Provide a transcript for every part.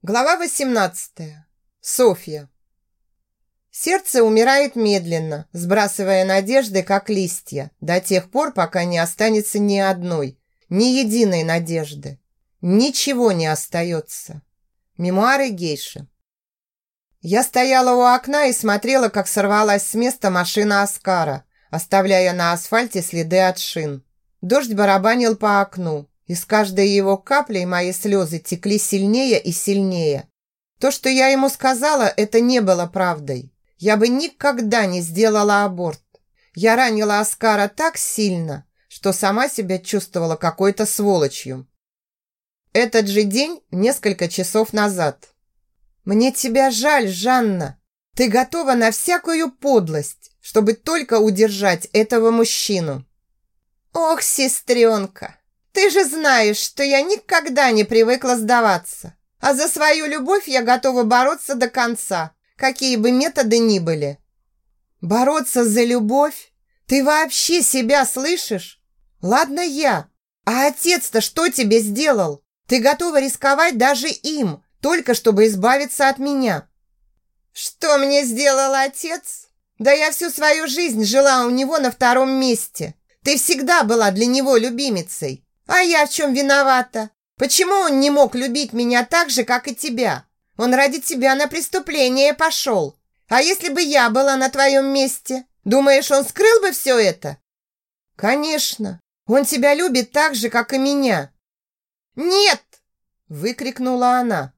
Глава 18. Софья. Сердце умирает медленно, сбрасывая надежды, как листья, до тех пор, пока не останется ни одной, ни единой надежды. Ничего не остается. Мемуары гейши. Я стояла у окна и смотрела, как сорвалась с места машина Оскара, оставляя на асфальте следы от шин. Дождь барабанил по окну, и с каждой его каплей мои слезы текли сильнее и сильнее. То, что я ему сказала, это не было правдой. Я бы никогда не сделала аборт. Я ранила Оскара так сильно, что сама себя чувствовала какой-то сволочью. Этот же день, несколько часов назад. «Мне тебя жаль, Жанна. Ты готова на всякую подлость, чтобы только удержать этого мужчину». «Ох, сестренка, ты же знаешь, что я никогда не привыкла сдаваться. А за свою любовь я готова бороться до конца, какие бы методы ни были. Бороться за любовь? Ты вообще себя слышишь? Ладно я. А отец-то что тебе сделал? Ты готова рисковать даже им, только чтобы избавиться от меня. Что мне сделал отец? Да я всю свою жизнь жила у него на втором месте. Ты всегда была для него любимицей. А я в чем виновата? Почему он не мог любить меня так же, как и тебя? Он ради тебя на преступление пошел. А если бы я была на твоем месте? Думаешь, он скрыл бы все это? Конечно. Он тебя любит так же, как и меня. Нет! Выкрикнула она.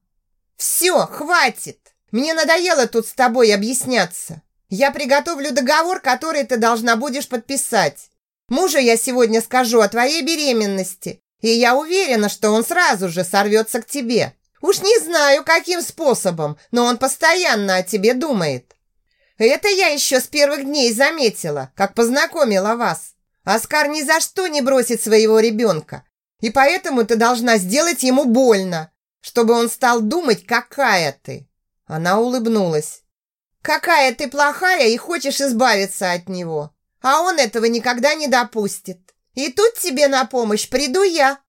Все, хватит. Мне надоело тут с тобой объясняться. Я приготовлю договор, который ты должна будешь подписать. Мужу я сегодня скажу о твоей беременности, и я уверена, что он сразу же сорвется к тебе. Уж не знаю, каким способом, но он постоянно о тебе думает. Это я еще с первых дней заметила, как познакомила вас. Оскар ни за что не бросит своего ребенка, и поэтому ты должна сделать ему больно, чтобы он стал думать, какая ты. Она улыбнулась. Какая ты плохая и хочешь избавиться от него. А он этого никогда не допустит. И тут тебе на помощь приду я.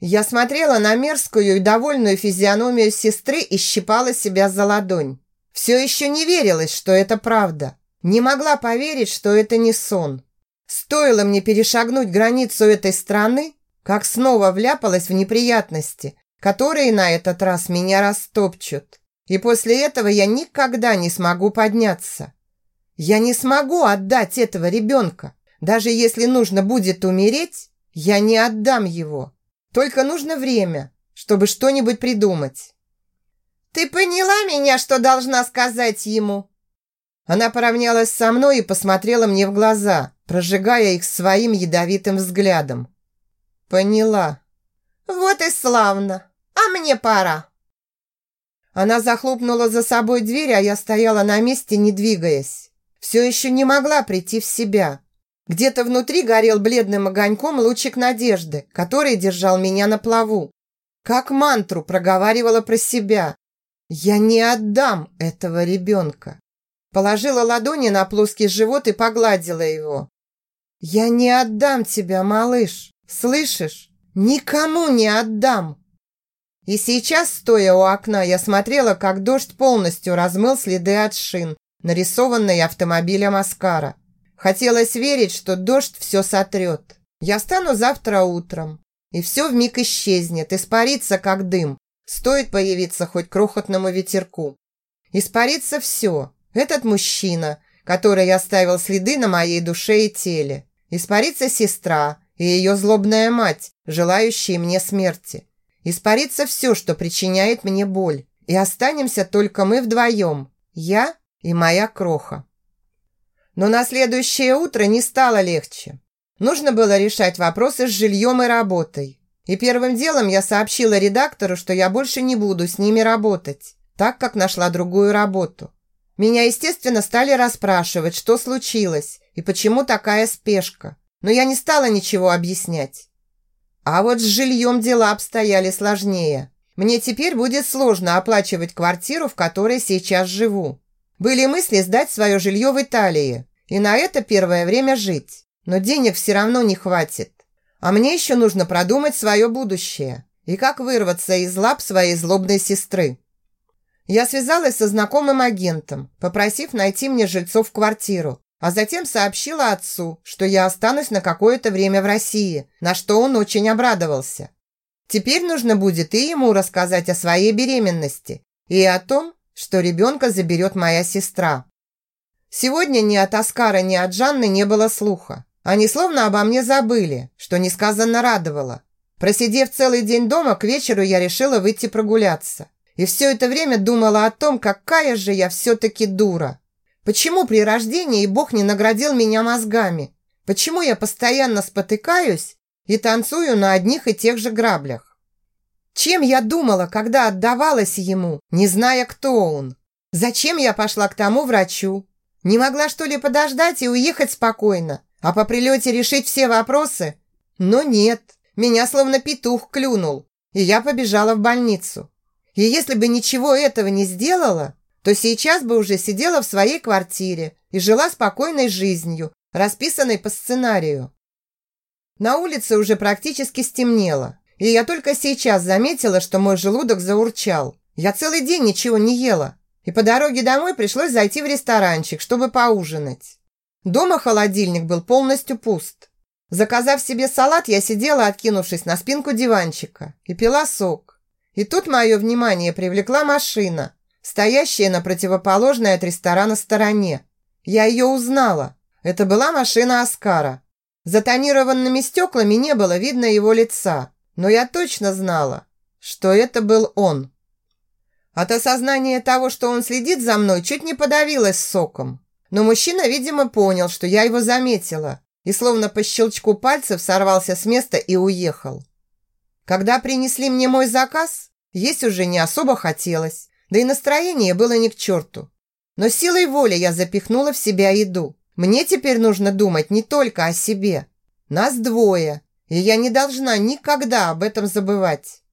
Я смотрела на мерзкую и довольную физиономию сестры и щипала себя за ладонь. Все еще не верилось, что это правда. Не могла поверить, что это не сон. Стоило мне перешагнуть границу этой страны, как снова вляпалась в неприятности, которые на этот раз меня растопчут. И после этого я никогда не смогу подняться. Я не смогу отдать этого ребенка. Даже если нужно будет умереть, я не отдам его. Только нужно время, чтобы что-нибудь придумать. Ты поняла меня, что должна сказать ему? Она поравнялась со мной и посмотрела мне в глаза, прожигая их своим ядовитым взглядом. Поняла. Вот и славно. А мне пора. Она захлопнула за собой дверь, а я стояла на месте, не двигаясь все еще не могла прийти в себя. Где-то внутри горел бледным огоньком лучик надежды, который держал меня на плаву. Как мантру проговаривала про себя. «Я не отдам этого ребенка». Положила ладони на плоский живот и погладила его. «Я не отдам тебя, малыш, слышишь? Никому не отдам!» И сейчас, стоя у окна, я смотрела, как дождь полностью размыл следы от шин, нарисованной автомобилем Аскара. Хотелось верить, что дождь все сотрет. Я встану завтра утром, и все вмиг исчезнет, испарится, как дым. Стоит появиться хоть крохотному ветерку. Испарится все. Этот мужчина, который оставил следы на моей душе и теле. Испарится сестра и ее злобная мать, желающие мне смерти. Испарится все, что причиняет мне боль. И останемся только мы вдвоем. Я и моя кроха. Но на следующее утро не стало легче. Нужно было решать вопросы с жильем и работой. И первым делом я сообщила редактору, что я больше не буду с ними работать, так как нашла другую работу. Меня, естественно, стали расспрашивать, что случилось и почему такая спешка. Но я не стала ничего объяснять. А вот с жильем дела обстояли сложнее. Мне теперь будет сложно оплачивать квартиру, в которой сейчас живу. Были мысли сдать свое жилье в Италии и на это первое время жить. Но денег все равно не хватит. А мне еще нужно продумать свое будущее. и как вырваться из лап своей злобной сестры. Я связалась со знакомым агентом, попросив найти мне жильцов квартиру, а затем сообщила отцу, что я останусь на какое-то время в России, на что он очень обрадовался. Теперь нужно будет и ему рассказать о своей беременности и о том, что ребенка заберет моя сестра. Сегодня ни от Оскара, ни от Жанны не было слуха. Они словно обо мне забыли, что несказанно радовало. Просидев целый день дома, к вечеру я решила выйти прогуляться. И все это время думала о том, какая же я все-таки дура. Почему при рождении Бог не наградил меня мозгами? Почему я постоянно спотыкаюсь и танцую на одних и тех же граблях? Чем я думала, когда отдавалась ему, не зная, кто он? Зачем я пошла к тому врачу? Не могла, что ли, подождать и уехать спокойно, а по прилете решить все вопросы? Но нет, меня словно петух клюнул, и я побежала в больницу. И если бы ничего этого не сделала, то сейчас бы уже сидела в своей квартире и жила спокойной жизнью, расписанной по сценарию. На улице уже практически стемнело, и я только сейчас заметила, что мой желудок заурчал. Я целый день ничего не ела, и по дороге домой пришлось зайти в ресторанчик, чтобы поужинать. Дома холодильник был полностью пуст. Заказав себе салат, я сидела, откинувшись на спинку диванчика, и пила сок. И тут мое внимание привлекла машина, стоящая на противоположной от ресторана стороне. Я ее узнала. Это была машина Оскара. За тонированными стеклами не было видно его лица, но я точно знала, что это был он. От осознания того, что он следит за мной, чуть не подавилась соком. Но мужчина, видимо, понял, что я его заметила, и словно по щелчку пальцев сорвался с места и уехал. Когда принесли мне мой заказ, есть уже не особо хотелось, да и настроение было ни к черту. Но силой воли я запихнула в себя еду. Мне теперь нужно думать не только о себе. Нас двое, и я не должна никогда об этом забывать.